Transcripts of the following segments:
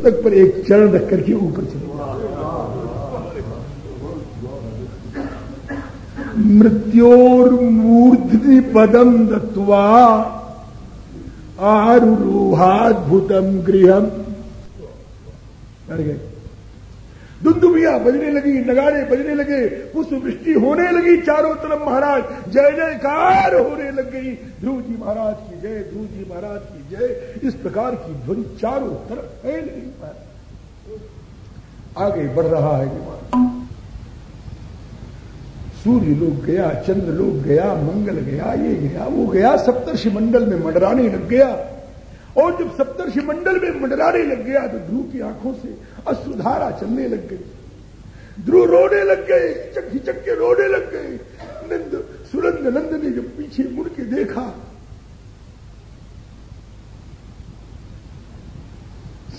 मस्तक पर एक चरण रख करके ऊपर चले। मृत्योर्मूर्धि पदम दत्वा आरुरोहाद्भुतम गृहम। गए। दुंदुबिया बजने लगी, नगाड़े बजने लगे पुष्प वृष्टि होने लगी चारों तरफ़ महाराज। जय जयकार होने लग गई। ध्रुव जी महाराज की जय, ध्रुव जी महाराज की जय। इस प्रकार की ध्वनि चारों तरफ़ फैल गई। आगे बढ़ रहा है विमान। सूर्य लोग गया, चंद्र लोग गया, मंगल गया, ये गया, वो गया, सप्तर्षि मंडल में मंडराने लग गया। और जब सप्तर्षि मंडल में मंडराने लग गया तो ध्रुव की आँखों से अश्रुधारा चलने लग गई। ध्रुव रोने लग गए हिचक हिचक के रोने लग गए। नंद सुरंग नंद ने जब पीछे मुड़ के देखा,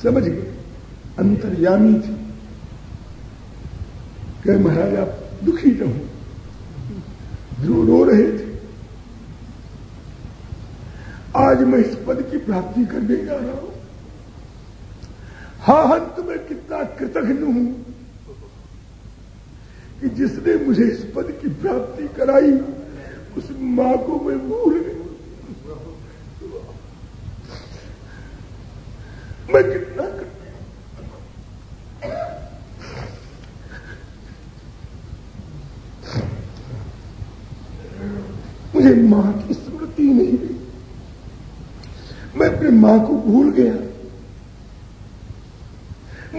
समझ गए, अंतर्यामी थी। कह, महाराज, आप दुखी न हो। ध्रुव रो रहे थे। आज मैं इस प्राप्ति करने जा रहा हूँ। हा, हंत में कितना कृतघ्न हूँ कि जिसने मुझे इस पद की प्राप्ति कराई, उस माँ को मैं भूल गई मैं कितना मुझे माँ की स्मृति नहीं रही मैं अपनी माँ को भूल गया।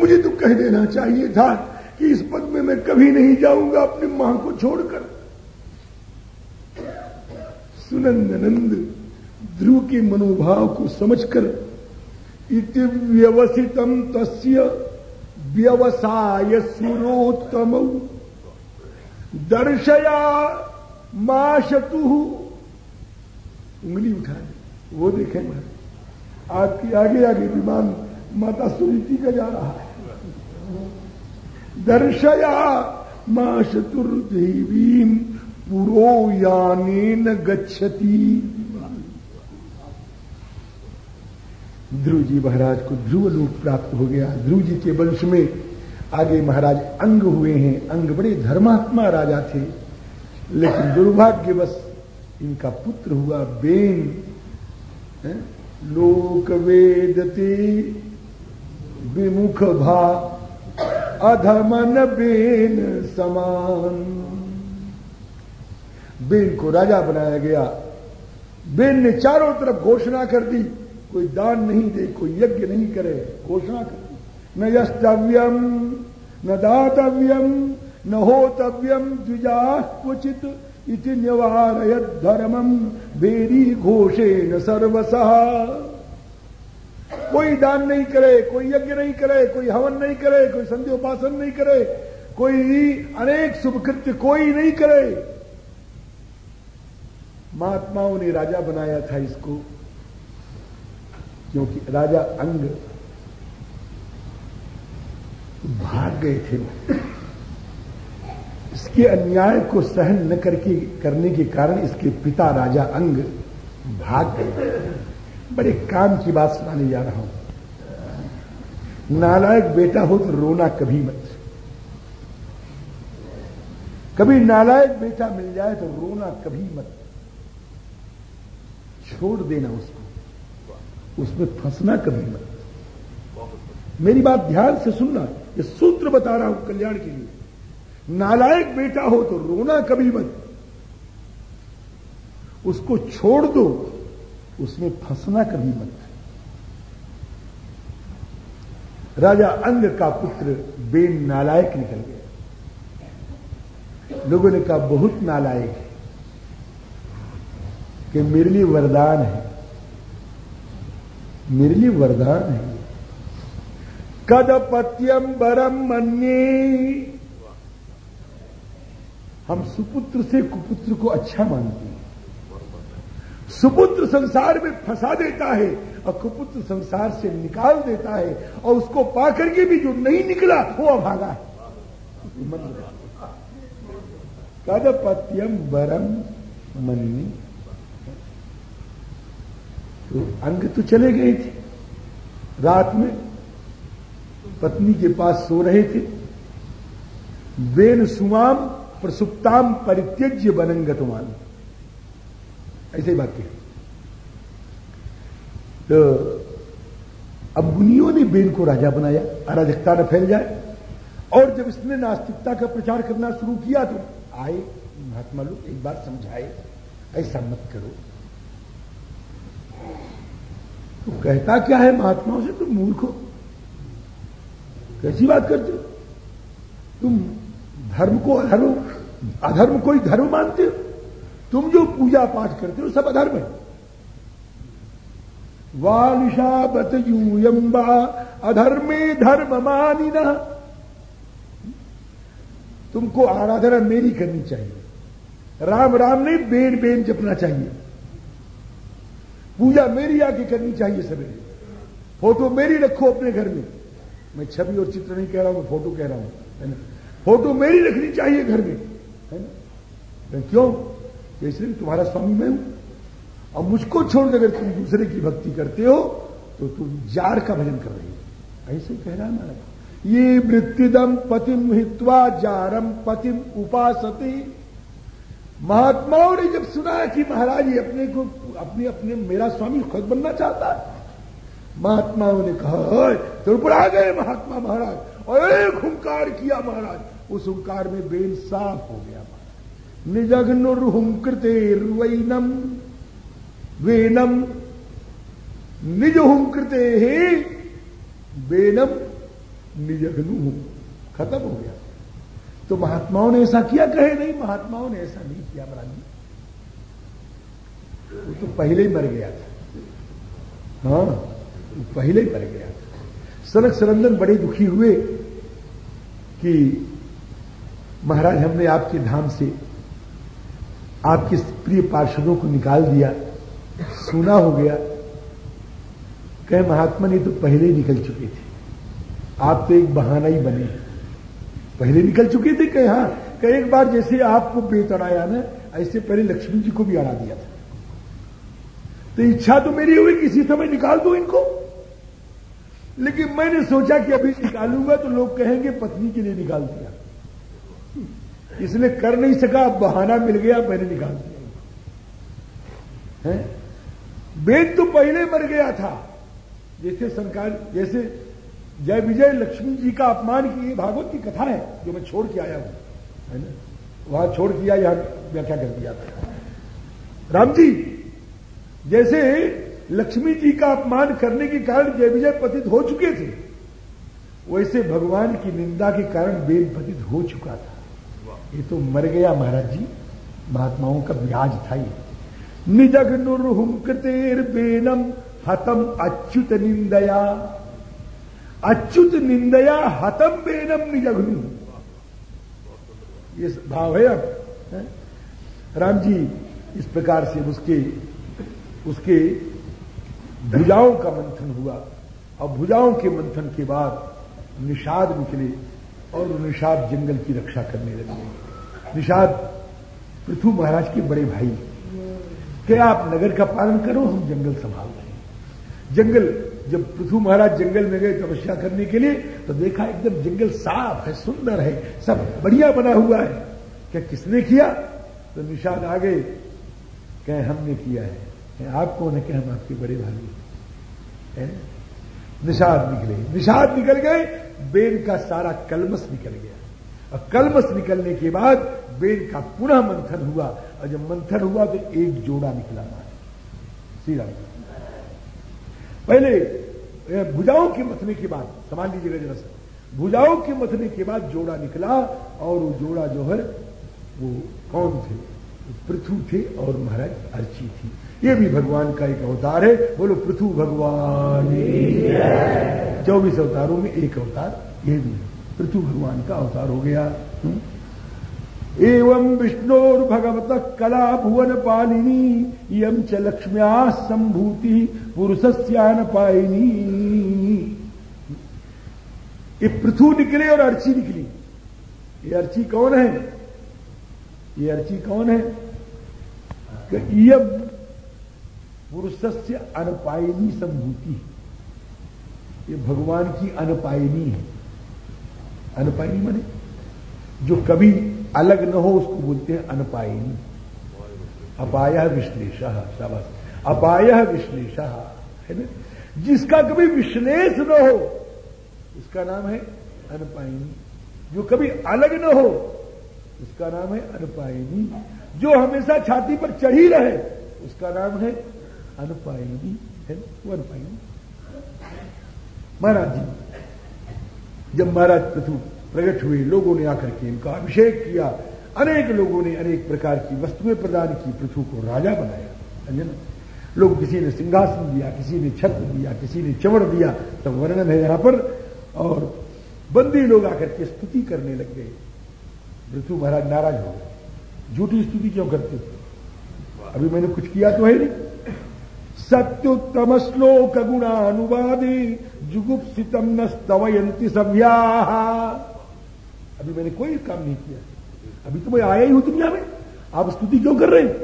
मुझे तो कह देना चाहिए था कि इस पद में मैं कभी नहीं जाऊँगा अपनी माँ को छोड़कर। सुनंद नंद ध्रुव के मनोभाव को समझकर, इति व्यवसितम तस्य व्यवसाय सुरोत्तम। दर्शया माशतु। उंगली उठा वो देखें महाराज। आपकी आगे आगे विमान माता सुनीति का जा रहा है। दर्शया माँ चतुर्देवी पुरो यान गच्छति। ध्रुव जी महाराज को ध्रुव लोक प्राप्त हो गया। ध्रुव जी के वंश में आगे महाराज अंग हुए हैं। अंग बड़े धर्मात्मा राजा थे। लेकिन दुर्भाग्यवश इनका पुत्र हुआ बेन लोक वेदती विमुख भा अधमन बेन समान। बेन को राजा बनाया गया। बेन ने चारों तरफ़ घोषणा कर दी, कोई दान नहीं दे, कोई यज्ञ नहीं करे, घोषणा कर दी। न यस्तव्यम, न दातव्यम, न होतव्यम, द्विजा क्वचित इति निवारयत धर्मम बेरी घोषे न सर्वसहा कोई दान नहीं करे, कोई यज्ञ नहीं करे, कोई हवन नहीं करे, कोई संध्योपासन नहीं करे, कोई अनेक शुभकृत्य कोई नहीं करे। महात्माओं ने राजा बनाया था इसको, क्योंकि राजा अंग भाग गए थे। इसके अन्याय को सहन न करके, करने के कारण इसके पिता राजा अंग भाग गए। बड़े काम की बात सुनाने जा रहा हूँ। नालायक बेटा हो तो रोना कभी मत। कभी नालायक बेटा मिल जाए तो रोना कभी मत। छोड़ देना उसको। उसमें फंसना कभी मत। मेरी बात ध्यान से सुनना। ये सूत्र बता रहा हूँ कल्याण के लिए। नालायक बेटा हो तो रोना कभी मत। उसको छोड़ दो, उसमें फंसना कभी मत। राजा अंग का पुत्र बेन नालायक निकल गया। लोगों ने कहा, बहुत नालायक है कि मेरे लिए वरदान है। मेरे लिए वरदान है। कदपत्यम बरम मन्ये हम सुपुत्र से कुपुत्र को अच्छा मानते हैं। सुपुत्र संसार में फंसा देता है, और कुपुत्र संसार से निकाल देता है, और उसको पाकर के भी जो नहीं निकला, वो अभागा है। कदपत्यम बरम मन्नी तो अंग तो चले गए थे। रात में पत्नी के पास सो रहे थे। बेन सुमाम प्रसुप्ताम परित्यज्य बनंगतमान ऐसे ही बात तो अब गुनियों ने बेन को राजा बनाया, अराजकता न फैल जाए, और जब इसने नास्तिकता का प्रचार करना शुरू किया तो आए, महात्मा लोग, एक बार समझाए, ऐसा मत करो। तो कहता क्या है महात्माओं से? तुम मूर्ख हो। कैसी बात करते हो? तुम धर्म को अधर्म अधर्म कोई धर्म मानते हो। तुम जो पूजा पाठ करते हो, सब अधर्म है। वालिशा बत यूयम्बा अधर्मे धर्म मानी तुमको आराधना मेरी करनी चाहिए। राम राम ने बेन बेन जपना चाहिए। पूजा मेरी आके करनी चाहिए सवेरे फ़ोटो मेरी रखो अपने घर में। मैं छवि और चित्र नहीं कह रहा हूँ, मैं फ़ोटो कह रहा हूँ, है ना? फ़ोटो मेरी रखनी चाहिए घर में। है ना? क्यों? इसलिए तुम्हारा स्वामी मैं हूँ। और मुझको छोड़ अगर तुम दूसरे की भक्ति करते हो तो तुम जार का भजन कर रही हो। ऐसे कह रहा है महाराज ये मृत्युदम पतिम हित्वा जारम पतिम उपासती। महात्माओं ने जब सुना कि महाराज ये अपने को, अपने अपने मेरा स्वामी खुद बनना चाहता है, महात्माओं ने कहा तो ऊपर आ गए महात्मा महाराज। और एक हुंकार किया महाराज। उस हुंकार में बेल साफ़ हो गया महाराज निजघ्नुर्हुंकृते वैनम वेनम निज हुंकृते ही बेनम निजघ्नु खत्म हो गया। तो महात्माओं ने ऐसा किया? कहे नहीं, महात्माओं ने ऐसा नहीं किया महाराज वो तो पहले ही मर गया था। हाँ पहले ही मर गया था। सनक सरंदन बड़े दुखी हुए कि महाराज, हमने आपके धाम से आपके प्रिय पार्षदों को निकाल दिया, सुना हो गया। कह, महात्मा ने तो पहले ही निकल चुके थे। आप तो एक बहाना ही बने। पहले निकल चुके थे, कहे हाँ कहे, एक बार जैसे आपको बेतड़ाया ना, ऐसे पहले लक्ष्मी जी को भी अड़ा दिया था। तो इच्छा तो मेरी हुई, किसी समय निकाल दो इनको। लेकिन मैंने सोचा कि अभी निकालूँगा तो लोग कहेंगे, पत्नी के लिए निकाल दिया। इसलिए कर नहीं सका बहाना मिल गया, मैंने निकाल दिया। है? वेद तो पहले मर गया था। जैसे सरकार, जैसे जय विजय लक्ष्मी जी का अपमान की ये भागवत की कथा है, जो मैं छोड़ के आया हूँ। है ना? वहाँ छोड़ किया यहाँ व्याख्या कर दिया। था राम जी, जैसे लक्ष्मी जी का अपमान करने के कारण जय विजय पतित हो चुके थे, वैसे भगवान की निंदा के कारण वेद पतित हो चुका था। ये तो मर गया महाराज जी। महात्माओं का ब्याज था ये। निजग नुरहुंकतेर बेनम हतम अच्युत निंदया। अच्युत निंदया, हतम बेनम निजघनु ये भाव है अब राम जी, इस प्रकार से उसके उसके भुजाओं का मंथन हुआ। और भुजाओं के मंथन के बाद निषाद निकले और निषाद जंगल की रक्षा करने लगे। निषाद पृथु महाराज के बड़े भाई। क्या आप नगर का पालन करो, हम जंगल संभाल रहे हैं। जंगल, जब पृथु महाराज जंगल में गए तपस्या करने के लिए तो देखा एकदम जंगल साफ़ है, सुंदर है, सब बढ़िया बना हुआ है। क्या किसने किया? तो निषाद आ गए कह, हमने किया है। आप कौन है? कि हम आपके बड़े भाई है? निषाद निकले। निषाद निकल गए बेन का सारा कलमस निकल गया। और कलमस निकलने के बाद बेन का पुनः मंथन हुआ। और जब मंथन हुआ तो एक जोड़ा निकला मारे सीधा पहले भुजाओं के मथने के बाद समान लीजिएगा जरा सा। भुजाओं के मथने के बाद जोड़ा निकला और वो जोड़ा जो है, वो कौन थे? पृथु थे और महाराज अर्ची थी। ये भी भगवान का एक अवतार है। बोलो, पृथु भगवान। चौबीस अवतारों में एक अवतार, ये भी पृथु भगवान का अवतार हो गया। हम्म? एवं विष्णोर भगवत कला भुवन पालिनी यम च लक्ष्म्या संभूति पुरुषस्यान पायनी ये पृथु निकले और अर्ची निकली। ये अर्ची कौन है? ये अर्ची कौन है? यम पुरुष से अनपायनी संभूति ये भगवान की अनपायनी है। अनपायनी माने जो कभी अलग न हो, उसको बोलते हैं अनपायनी। अपाय विश्लेष, शाबाश। अपाय विश्लेष, है ना? जिसका कभी विश्लेष न हो, उसका नाम है अनपायनी। जो कभी अलग न हो, उसका नाम है अनपायनी। जो हमेशा छाती पर चढ़ी रहे, उसका नाम है अनपायनी महाराज जी जब महाराज पृथु प्रकट हुए लोगों ने आकर के इनका अभिषेक किया अनेक लोगों ने अनेक प्रकार की वस्तुएँ प्रदान की पृथु को राजा बनाया लोग किसी ने सिंहासन दिया किसी ने छत्र दिया किसी ने चमड़ दिया सब वर्णन है यहाँ पर और बंदी लोग आकर के स्तुति करने लग गए पृथु महाराज नाराज़ हो गए झूठी स्तुति क्यों करते थे अभी मैंने कुछ किया तो है नहीं सत्युत्तम श्लोक गुणानुवादी जुगुप्सितम न स्तवयंती सभ्या अभी मैंने कोई काम नहीं किया। अभी तो मैं आया ही हूँ दुनिया में। आप स्तुति क्यों कर रहे हैं?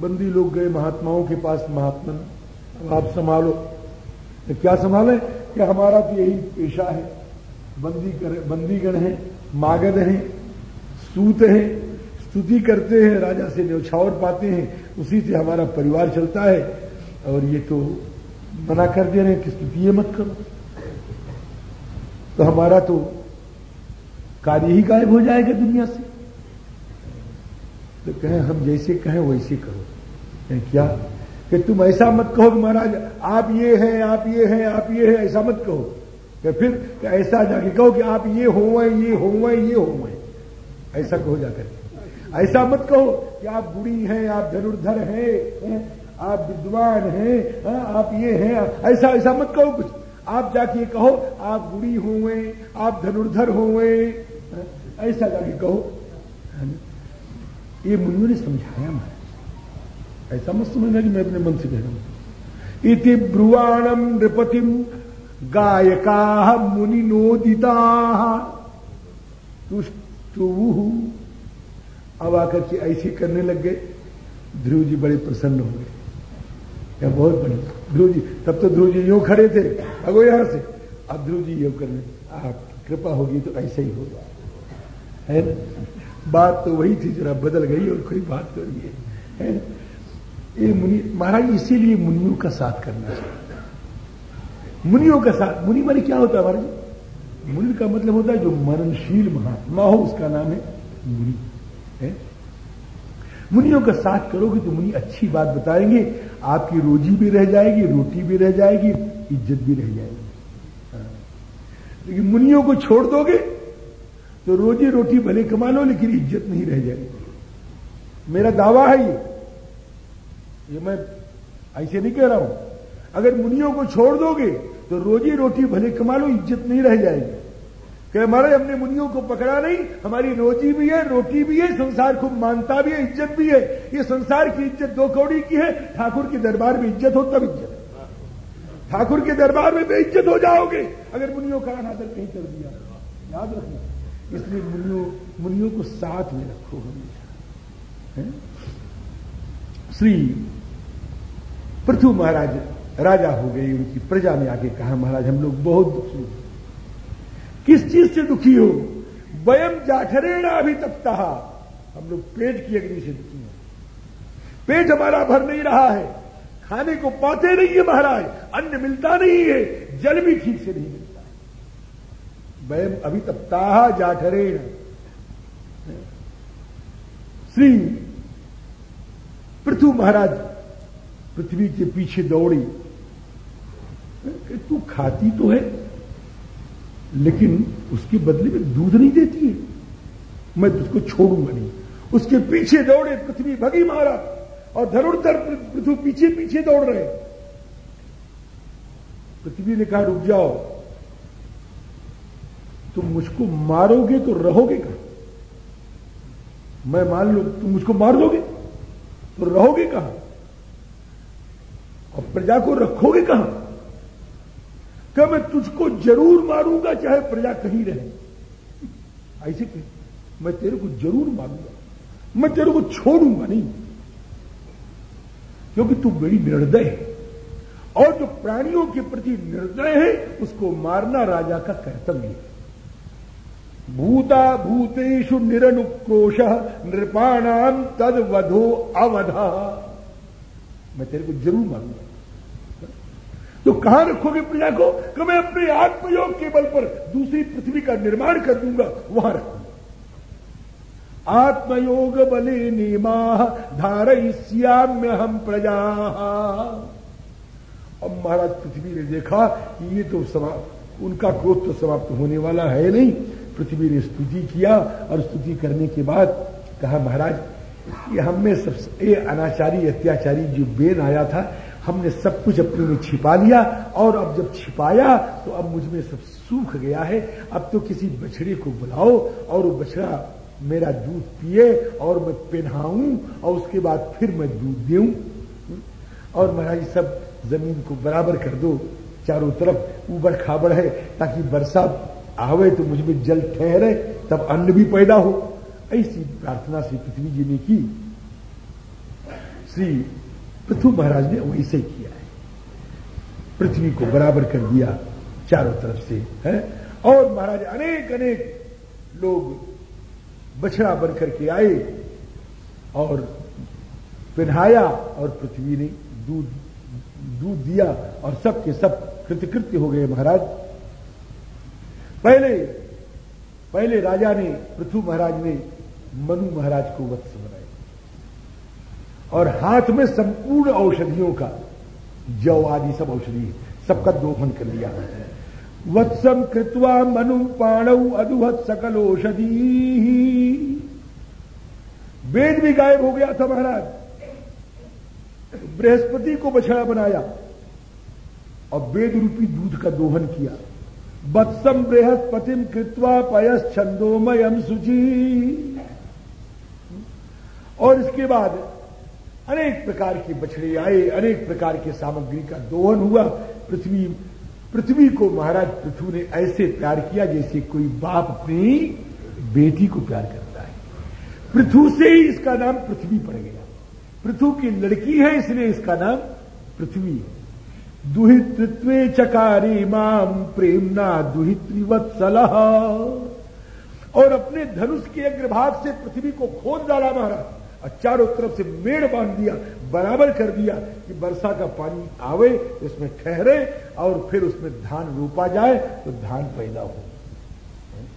बंदी लोग गए महात्माओं के पास महात्मा आप संभालो। तो क्या संभाले? कि हमारा तो यही पेशा है? बंदी कर बंदीगण है, मागध है, सूत है स्तुति करते हैं, राजा से न्यौछावर पाते हैं, उसी से हमारा परिवार चलता है। और ये तो मना कर दे रहे हैं कि स्तुति ये मत करो। तो हमारा तो कार्य ही गायब हो जाएगा दुनिया से। तो कहें, हम जैसे कहें, वैसे करो। कहें, क्या? कि तुम ऐसा मत कहो कि महाराज, आप ये हैं, आप ये हैं, आप ये हैं, ऐसा मत कहो। कि फिर ऐसा जाके कहो कि आप ये हो ये हो ये हो ऐसा कहो जाकर। ऐसा मत कहो कि आप बुढ़ी हैं आप धनुर्धर हैं आप विद्वान हैं हाँ, आप ये हैं ऐसा ऐसा मत कहो कुछ। आप जाके कहो आप बुढ़ी हुए आप धनुर्धर हुए हाँ, ऐसा जाके कहो। ये मुनियों ने समझाया मैं ऐसा मत समझना कि मैं अपने मन से कह रहा हूँ। इति ब्रुवाणम नृपतिम गायका मुनि नोदिता अब आकर के ऐसे करने लग गए। ध्रुव जी बड़े प्रसन्न हो गए। क्या बहुत बड़े। ध्रुव जी, तब तो ध्रुव जी यूँ खड़े थे। अगो यहाँ से। अब ध्रुव जी यूँ करने आपकी कृपा होगी तो ऐसे ही होगा। है ना? बात तो वही थी, जरा बदल गई और कोई बात तो नहीं है। ये मुनि, महाराज इसीलिए मुनियों का साथ करना चाहिए। मुनियों का साथ, मुनि मानी क्या होता है महाराज? मुनि का मतलब होता है जो मननशील महात्मा हो, उसका नाम है मुनि। है? मुनियों का साथ करोगे तो मुनि अच्छी बात बताएँगे। आपकी रोजी भी रह जाएगी, रोटी भी रह जाएगी, इज़्ज़त भी रह जाएगी। हाँ। लेकिन मुनियों को छोड़ दोगे तो रोजी रोटी भले कमा लो, लेकिन इज़्ज़त नहीं रह जाएगी। मेरा दावा है ये। ये मैं ऐसे नहीं कह रहा हूँ। अगर मुनियों को छोड़ दोगे तो रोजी रोटी भले कमा लो, इज़्ज़त नहीं रह जाएगी। कि हमारे हमने मुनियों को पकड़ा नहीं, हमारी रोजी भी है, रोटी भी है, संसार को मानता भी है, इज़्ज़त भी है। ये संसार की इज़्ज़त दो कौड़ी की है, ठाकुर के दरबार में इज़्ज़त हो तब इज़्ज़त ठाकुर के दरबार में बेइज्जत हो जाओगे, अगर मुनियों का अनादर कहीं कर दिया। याद रखना, इसलिए मुनियों मुनियों को साथ में रखो हमेशा। श्री पृथु महाराज राजा हो गए, उनकी प्रजा ने आके कहा, महाराज, हम लोग बहुत दुखी किस चीज़ से दुखी हो? वयम जाठरेणा अभी तपता हम लोग पेट की अग्नि से दुखी हैं। पेट हमारा भर नहीं रहा है। खाने को पाते नहीं है महाराज। अन्न मिलता नहीं है। जल भी ठीक से नहीं मिलता है। वयम अभी तपता जाठरेण। श्री पृथु महाराज पृथ्वी के पीछे दौड़ी। तू खाती तो है। लेकिन उसके बदले में दूध नहीं देती है। मैं तुझको छोड़ूँगा नहीं। उसके पीछे दौड़े पृथ्वी भगी मारा और धरुड़धर पृथ्वी पीछे पीछे दौड़ रहे। पृथ्वी ने कहा, रुक जाओ। तुम मुझको मारोगे तो रहोगे कहा? मैं मान लो, तुम मुझको मार दोगे तो रहोगे कहाँ? और प्रजा को रखोगे कहाँ? क्या मैं तुझको ज़रूर मारूँगा चाहे प्रजा कहीं रहे? ऐसे कह मैं तेरे को ज़रूर मारूँगा। मैं तेरे को छोड़ूँगा नहीं। क्योंकि तू बड़ी निर्दय है। और जो प्राणियों के प्रति निर्दय है, उसको मारना राजा का कर्तव्य है। भूता भूतेषु निरनुक्रोश नृपाणाम तद वधो अवधा। मैं तेरे को ज़रूर मारूँगा। तो कहाँ रखोगे प्रजा को, कि मैं अपने आत्मयोग के बल पर दूसरी पृथ्वी का निर्माण कर दूँगा, वहाँ रखूँगा आत्मयोग बले निमा धारयिष्याम्य हम प्रजा। अब महाराज पृथ्वी ने देखा कि ये तो समाप्त, उनका क्रोध तो समाप्त होने वाला है नहीं। पृथ्वी ने स्तुति किया और स्तुति करने के बाद कहा, महाराज, ये हम में सब ये अनाचारी, अत्याचारी जो बेन आया था हमने सब कुछ अपने में छिपा लिया और अब जब छिपाया तो अब मुझमें सब सूख गया है। अब तो किसी बछड़े को बुलाओ और वो बछड़ा मेरा दूध पिए और मैं पहनाऊं और उसके बाद फिर मैं दूध दूँ और महाराज, सब ज़मीन को बराबर कर दो। चारों तरफ़ उबड़ खाबड़ है, ताकि वर्षा आवे तो मुझमें जल ठहरे, तब अन्न भी पैदा हो। ऐसी प्रार्थना श्री पृथ्वी जी ने की। श्री पृथ्वी महाराज ने वैसे किया है। पृथ्वी को बराबर कर दिया चारों तरफ़ से, है? और महाराज अनेक अनेक लोग बछड़ा बनकर के आए और पिन्हाया और पृथ्वी ने दूध दूध दिया और सब के सब कृतकृत्य हो गए महाराज। पहले पहले राजा ने पृथ्वी महाराज ने मनु महाराज को वत्स और हाथ में संपूर्ण औषधियों का। जव आदि सब औषधि, सबका दोहन कर लिया। वत्सम कृत्वा मनु पाणव अदुहत सकल औषधि। वेद भी गायब हो गया था महाराज। बृहस्पति को बछड़ा बनाया और वेद रूपी दूध का दोहन किया। वत्सम बृहस्पतिम कृत्वा पयस छंदोमयम सुची और इसके बाद अनेक प्रकार के बछड़े आए, अनेक प्रकार के सामग्री का दोहन हुआ। पृथ्वी पृथ्वी को महाराज पृथ्वी ने ऐसे प्यार किया जैसे कोई बाप अपनी बेटी को प्यार करता है। पृथ्वी से ही इसका नाम पृथ्वी पड़ गया। पृथ्वी की लड़की है, इसलिए इसका नाम पृथ्वी है। दुहितृत्व चकारी माम प्रेमना दुहित्रिवत्सल और अपने धनुष के अग्रभाग से पृथ्वी को खोद डाला महाराज। और चारों तरफ़ से मेड़ बाँध दिया, बराबर कर दिया कि वर्षा का पानी आवे, इसमें ठहरे और फिर उसमें धान रोपा जाए तो धान पैदा हो।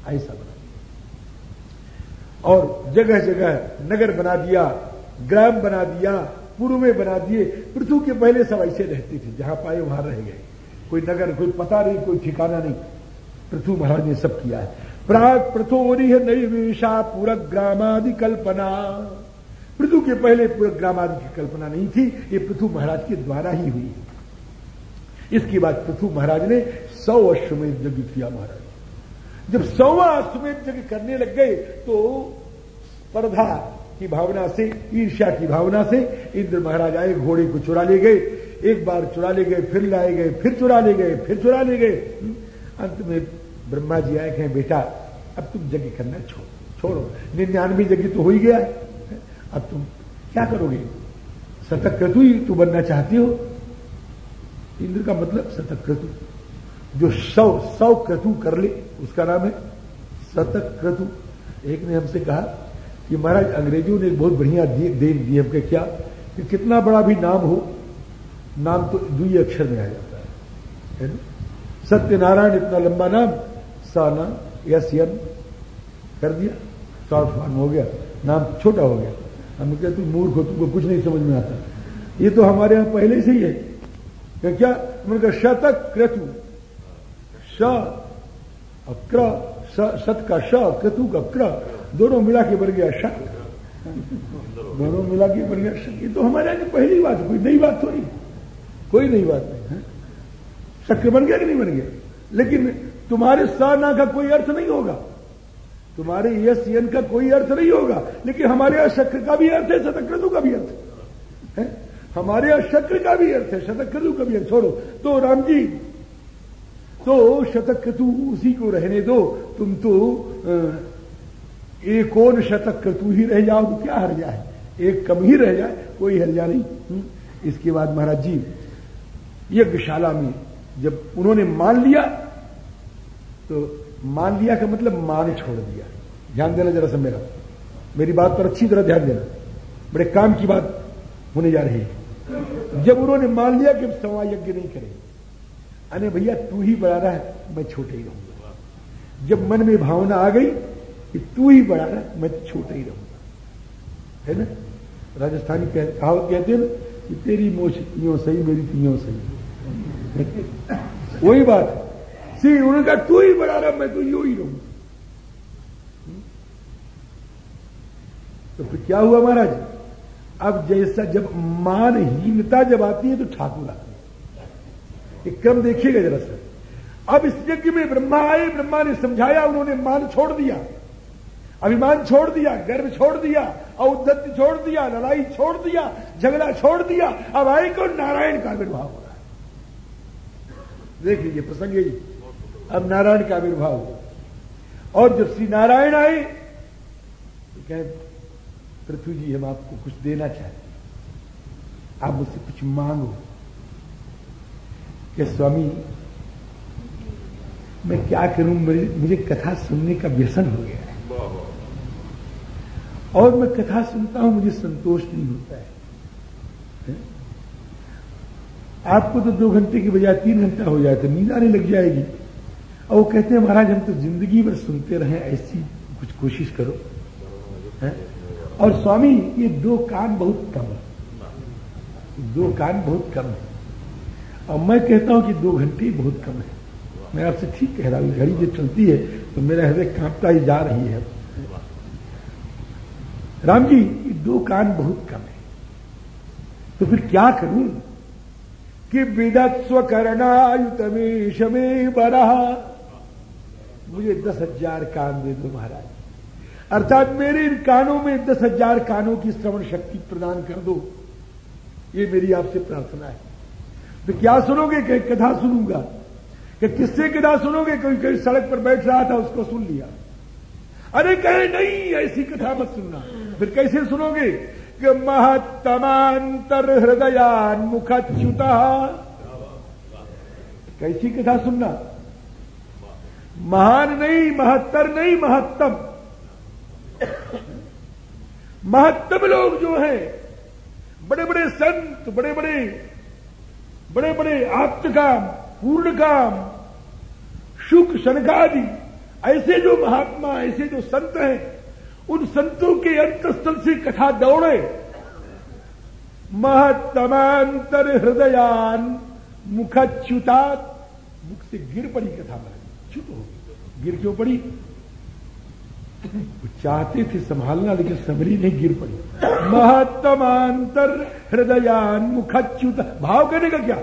ऐसा बना दिया। और जगह जगह नगर बना दिया, ग्राम बना दिया पूर्व में बना दिए। पृथ्वी के पहले सब ऐसे रहते थे, जहाँ पाए वहाँ रह गए। कोई नगर, कोई पता नहीं, कोई ठिकाना नहीं। पृथ्वी महाराज ने सब किया है। प्राग प्रथो रही है नई नैवेशा पूरा ग्रामादि कल्पना पृथु के पहले पूरा ग्रामादि की कल्पना नहीं थी, ये पृथु महाराज के द्वारा ही हुई। है इसके बाद पृथु महाराज ने सौ अश्वमेध यज्ञ किया महाराज। जब सौवा अश्वमेध यज्ञ करने लग गए तो स्पर्धा की भावना से, ईर्ष्या की भावना से इंद्र महाराज आए, घोड़े को चुरा ले गए। एक बार चुरा ले गए, फिर लाए गए, फिर चुरा ले गए, फिर चुरा ले गए। अंत में ब्रह्मा जी आए, कहें, बेटा, अब तुम यज्ञ करना छोड़ो छोड़ो। निन्यानवे यज्ञ तो हो ही गया है। अब तुम क्या करोगे? शतक क्रतु ही तू बनना चाहती हो? इंद्र का मतलब शतक क्रतु जो सौ सौ क्रतु कर ले, उसका नाम है शतक क्रतु एक ने हमसे कहा कि महाराज, अंग्रेज़ों ने एक बहुत बढ़िया देन दी हमके क्या? कि कितना बड़ा भी नाम हो, नाम तो दुई अक्षर में आ जाता है। ना? सत्यनारायण इतना लंबा नाम साना यस यन, कर दिया। शॉर्ट फॉर्म हो गया। नाम छोटा हो गया। हम कहते तुम मूर्ख हो, तुमको कुछ नहीं समझ में आता। ये तो हमारे यहाँ पहले से ही है। कि क्या? उनका शतक क्रतु। श क्र सत का श क्रतु का क्र। दोनों मिला के बन गया शक दोनों मिला के बन गया शक ये तो हमारे यहाँ पहली बात कोई नई बात थोड़ी कोई नई बात नहीं, है। शक्य बन गया कि नहीं बन गया? लेकिन तुम्हारे साना का कोई अर्थ नहीं होगा। तुम्हारे यश यन का कोई अर्थ नहीं होगा। लेकिन हमारे यहाँ शक्र का भी अर्थ है, शतक्रतु का भी अर्थ है। हमारे यहाँ शक्र का भी अर्थ है, शतक्रतु का भी अर्थ। छोड़ो तो राम जी तो शतक्रतु उसी को रहने दो। तुम तो एक और शतक कर ही रह जाओ तो क्या हर जाए एक कम ही रह जाए, कोई हर जा नहीं। हम्म। इसके बाद महाराज जी, यज्ञशाला में जब उन्होंने मान लिया तो मान लिया का मतलब मान छोड़ दिया। ध्यान देना जरा सा मेरा। मेरी बात पर अच्छी तरह ध्यान देना। बड़े काम की बात होने जा रही है। जब उन्होंने मान लिया कि सवा यज्ञ नहीं करेंगे अरे भैया, तू ही बड़ा रहा है मैं छोटे ही रहूँगा। जब मन में भावना आ गई कि तू ही बड़ा रहा, मैं छोटा ही रहूँगा। है ना? राजस्थानी कहावत कहते हैं कि तेरी मोछ सही, मेरी तियों सही। वही बात। सी उन्होंने कहा तू ही बड़ा रहा मैं तो यू ही रहूँगा तो फिर क्या हुआ महाराज? अब जैसा जब मानहीनता जब आती है तो ठाकुर आते हैं। एक क्रम देखिएगा जरा सर अब इस यज्ञ में ब्रह्मा आए, ब्रह्मा ने समझाया, उन्होंने मान छोड़ दिया। अभिमान छोड़ दिया, गर्व छोड़ दिया, औद्धत्य छोड़ दिया, लड़ाई छोड़ दिया, झगड़ा छोड़ दिया। अब आए को नारायण का आविर्भाव हो रहा है। देख लीजिए प्रसंग जी। अब नारायण का आविर्भाव हुआ और जब श्री नारायण आए तो कहे पृथ्वी जी हम आपको कुछ देना चाहते हैं। आप मुझसे कुछ मांगो। कि स्वामी मैं क्या करूँ? मुझे कथा सुनने का व्यसन हो गया है। और मैं कथा सुनता हूँ मुझे संतोष नहीं होता है, आपको तो दो घंटे की बजाय तीन घंटा हो जाए तो नींद आने लग जाएगी। और वो कहते हैं, महाराज, हम तो ज़िंदगी भर सुनते रहे, ऐसी कुछ कोशिश करो। है? और स्वामी, ये दो कान बहुत कम है। दो कान बहुत कम है। और मैं कहता हूँ कि दो घंटे बहुत कम है। मैं आपसे ठीक कह रहा हूँ, घड़ी जो चलती है तो मेरा हृदय कांपता ही जा रही है। राम जी, ये दो कान बहुत कम है। तो फिर क्या करूँ? कि विदत्स्व करणायुत में बरा मुझे दस हज़ार कान दे दो महाराज। अर्थात मेरे इन कानों में दस हज़ार कानों की श्रवण शक्ति प्रदान कर दो। ये मेरी आपसे प्रार्थना है। तो क्या सुनोगे? कहीं कथा सुनूँगा। कि किससे कथा सुनोगे? कोई कहीं सड़क पर बैठ रहा था, उसको सुन लिया। अरे कहे, नहीं, ऐसी कथा मत सुनना। फिर कैसे सुनोगे? कि महत्तमांतर हृदयान मुखच्युता कैसी कथा सुनना? महान नहीं, महत्तर नहीं, महत्तम। महत्तम लोग जो हैं बड़े बड़े संत बड़े बड़े बड़े बड़े आप्त काम पूर्ण काम शुक शनकादि ऐसे जो महात्मा, ऐसे जो संत हैं, उन संतों के अंतस्थल से कथा दौड़े। महत्तमांतर हृदयान मुखच्युतात, मुख से गिर पड़ी कथा में चुप हो गिर क्यों पड़ी? वो चाहते थे संभालना, लेकिन संभली नहीं, गिर पड़ी। महत्तमांतर हृदयान मुखच्युत। भाव करने का क्या?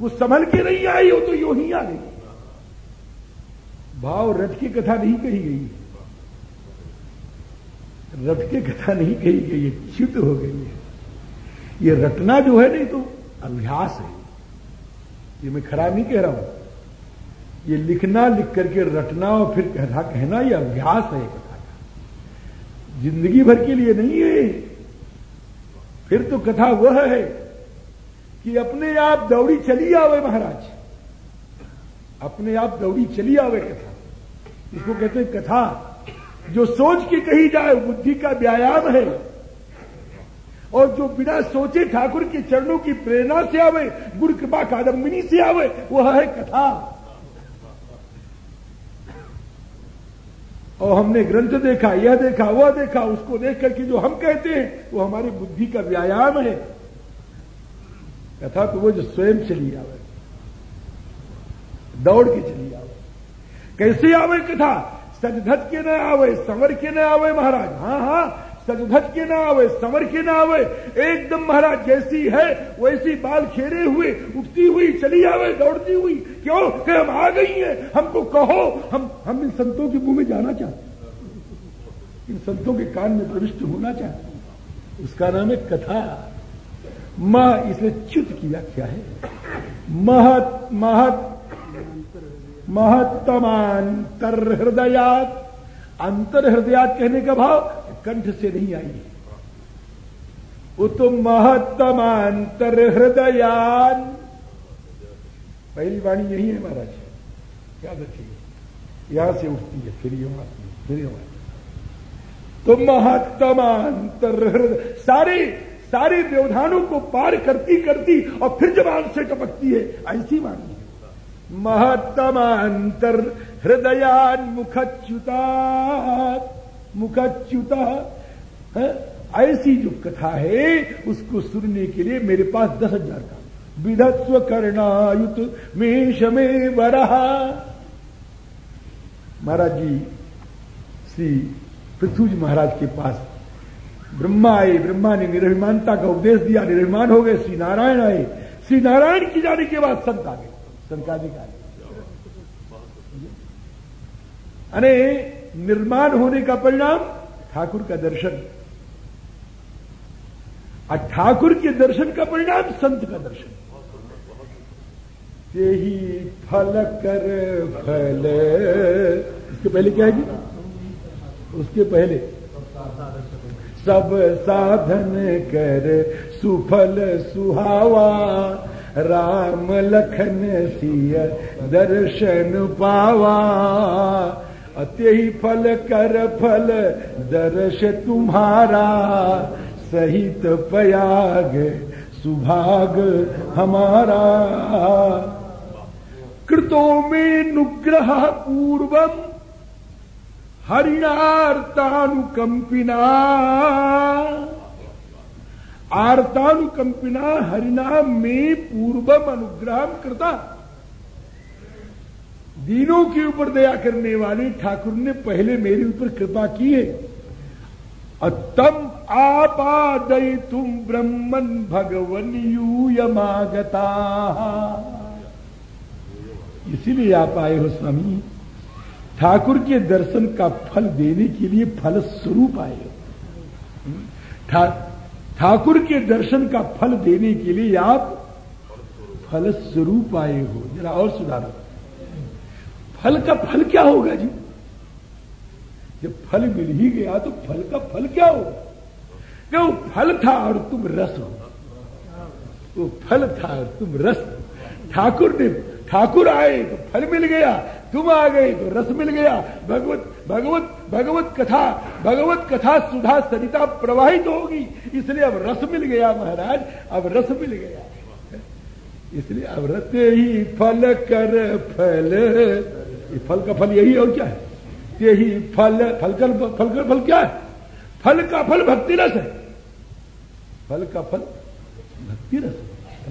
वो संभल के नहीं आई हो तो यू ही आ गई भाव रथ की कथा नहीं कही गई। रथ की कथा नहीं कही गई च्युत हो गई है। ये रटना जो है, नहीं तो अभ्यास है। ये मैं खराब नहीं कह रहा हूँ। ये लिखना लिख करके रटना और फिर कथा कहना ये अभ्यास है कथा का। ज़िंदगी भर के लिए नहीं है फिर तो कथा वह है कि अपने आप दौड़ी चली आवे महाराज। अपने आप दौड़ी चली आवे कथा। इसको कहते हैं कथा। जो सोच के कही जाए, बुद्धि का व्यायाम है। और जो बिना सोचे ठाकुर के चरणों की प्रेरणा से आवे, गुरु कृपा कादम्बिनी से आवे, वह है कथा। और हमने ग्रंथ देखा, यह देखा, वह देखा, उसको देख करके जो हम कहते हैं, वो हमारी बुद्धि का व्यायाम है। कथा तो वो जो स्वयं चली आवे, दौड़ के चली आवे। कैसे आवे कथा? सजधत के न आवे, संवर के न आवे महाराज। हाँ हाँ सजधत के ना आवे समर के ना आवे, एकदम महाराज जैसी है, वैसी बाल खेरे हुए, उठती हुई चली आवे, दौड़ती हुई। क्यों? कि हम आ गई हैं, हमको कहो, हम हम इन संतों के मुँह में जाना चाहते इन संतों के कान में प्रविष्ट होना चाहते उसका नाम है कथा। माँ इसलिए च्युत की व्याख्या है। महत महत महत्तमांतर हृदयात अंतर हृदयात कहने का भाव कंठ से नहीं आई। वो तो महत्तमांतर हृदयान। पहली वाणी यही है महाराज। याद रखिए। यहाँ से उठती है, फिर यहाँ आती है, फिर यहाँ तो महत्तमांतर सारे सारे व्यवधानों को पार करती करती और फिर जब आँख से टपकती है, ऐसी वाणी महत्तमांतर हृदयान मुखच्युता मुखच्युता ऐसी जो कथा है, उसको सुनने के लिए मेरे पास दस हज़ार का। विधत्व करणायुत मेष में वरहा। महाराज जी श्री पृथ्वी महाराज के पास ब्रह्मा आए, ब्रह्मा ने निर्भिमानता का उपदेश दिया निर्भिमान हो गए, श्री नारायण आए। श्री नारायण की जाने के बाद संत आ गए। संताधिकारी अरे निर्माण होने का परिणाम ठाकुर का दर्शन। और ठाकुर के दर्शन का परिणाम संत का दर्शन। यही फल कर फल। इसके पहले क्या है जी? उसके पहले। सब साधन कर, सुफल सुहावा, राम लखन सिय दर्शन पावा। अत्य ही फल कर फल दर्श तुम्हारा सहित पयाग सुभाग हमारा। कृतो में नुग्रह पूर्वम हरिणार्तानुकंपिना। आर्तानुकंपिना हरिना में पूर्वम अनुग्रह कृता। दीनों के ऊपर दया करने वाले ठाकुर ने पहले मेरे ऊपर कृपा की है। तम आपादय तुम ब्रह्मन भगवन यूयमागता इसीलिए आप आए हो स्वामी। ठाकुर के दर्शन का फल देने के लिए फल स्वरूप आए हो। ठा, ठाकुर के दर्शन का फल देने के लिए आप फल स्वरूप आए हो। जरा और सुधारो। फल का फल क्या होगा जी? जब फल मिल ही गया तो फल का फल क्या होगा? वो फल था और तुम रस हो। वो फल था और तुम रस ठाकुर ने, ठाकुर आए तो फल मिल गया, तुम आ गए तो रस मिल गया। भगवत भगवत भगवत कथा भगवत कथा सुधा सरिता प्रवाहित होगी। इसलिए अब रस मिल गया महाराज, अब रस मिल गया। इसलिए अब रस ही फल कर फल। फल का फल यही और क्या है? यही फल फल का फल का फल क्या है? फल का फल भक्ति रस है। फल का फल भक्ति रस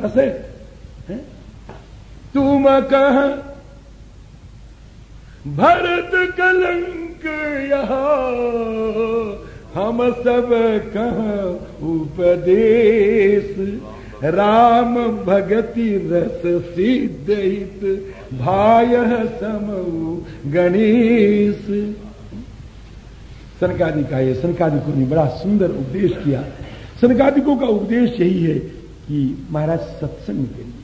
रस है, है? तुम कह? भरत कलंक यहाँ। हम सब कह? उपदेश। राम भगति रस सिद्धित। भाय गणेश। सनकादिका ये सनकादिकों ने बड़ा सुंदर उपदेश किया। सनकादिकों का उपदेश यही है कि महाराज सत्संग के लिए।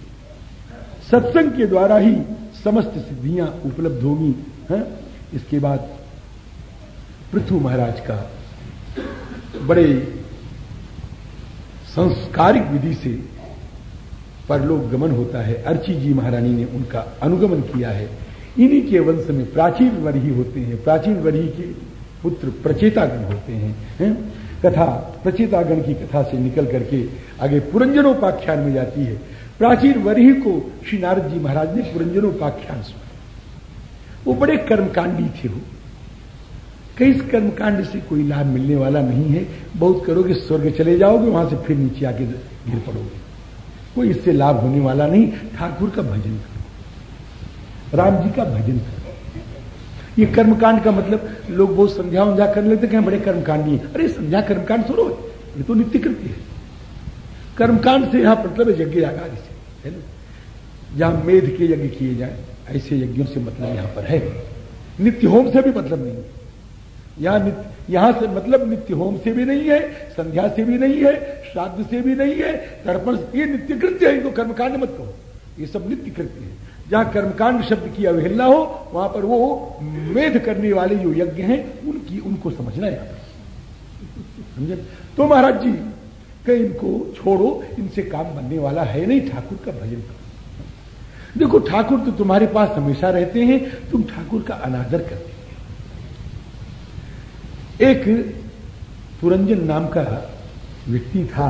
सत्संग के द्वारा ही समस्त सिद्धियाँ उपलब्ध होगी, हैं? इसके बाद पृथु महाराज का बड़े संस्कारिक विधि से परलोक गमन होता है। अर्ची जी महारानी ने उनका अनुगमन किया है। इन्हीं के वंश में प्राचीन वरी होते हैं। प्राचीन वरी के पुत्र प्रचेतागण होते हैं, है? कथा, प्रचेतागण की कथा से निकल करके आगे पुरंजनोपाख्यान में जाती है। प्राचीन वरी को श्री नारद जी महाराज ने पुरंजनोपाख्यान सुना वो बड़े कर्मकांडी थे वो। कई इस कर्मकांड से कोई लाभ मिलने वाला नहीं है। बहुत करोगे, स्वर्ग चले जाओगे, वहाँ से फिर नीचे आके गिर पड़ोगे। कोई इससे लाभ होने वाला नहीं। ठाकुर का भजन करो। राम जी का भजन करो। ये कर्मकांड का मतलब लोग बहुत संध्या उंध्या कर लेते हैं बड़े कर्मकांड हैं। अरे संध्या कर्मकांड सुनो ये तो नित्य कृत्य है। कर्मकांड से यहाँ मतलब है यज्ञ यागादि से, है ना? जहाँ मेध के यज्ञ किए जाए, ऐसे यज्ञों से मतलब यहाँ पर है। नित्य होम से भी मतलब नहीं है। यहाँ से मतलब नित्य होम से भी नहीं है, संध्या से भी नहीं है श्राद्ध से भी नहीं है तर्पण ये नित्य कृत्य है, इनको कर्मकांड मत कहो। ये सब नित्य कृत्य है। जहाँ कर्मकांड शब्द की अवहेलना हो, वहाँ पर वो मेध करने वाले जो यज्ञ हैं, उनकी, उनको समझना है समझे? तो महाराज जी, कहीं इनको छोड़ो, इनसे काम बनने वाला है नहीं, ठाकुर का भजन करो। देखो, ठाकुर तो तुम्हारे पास हमेशा रहते हैं, तुम ठाकुर का अनादर करते हैं। एक पुरंजन नाम का व्यक्ति था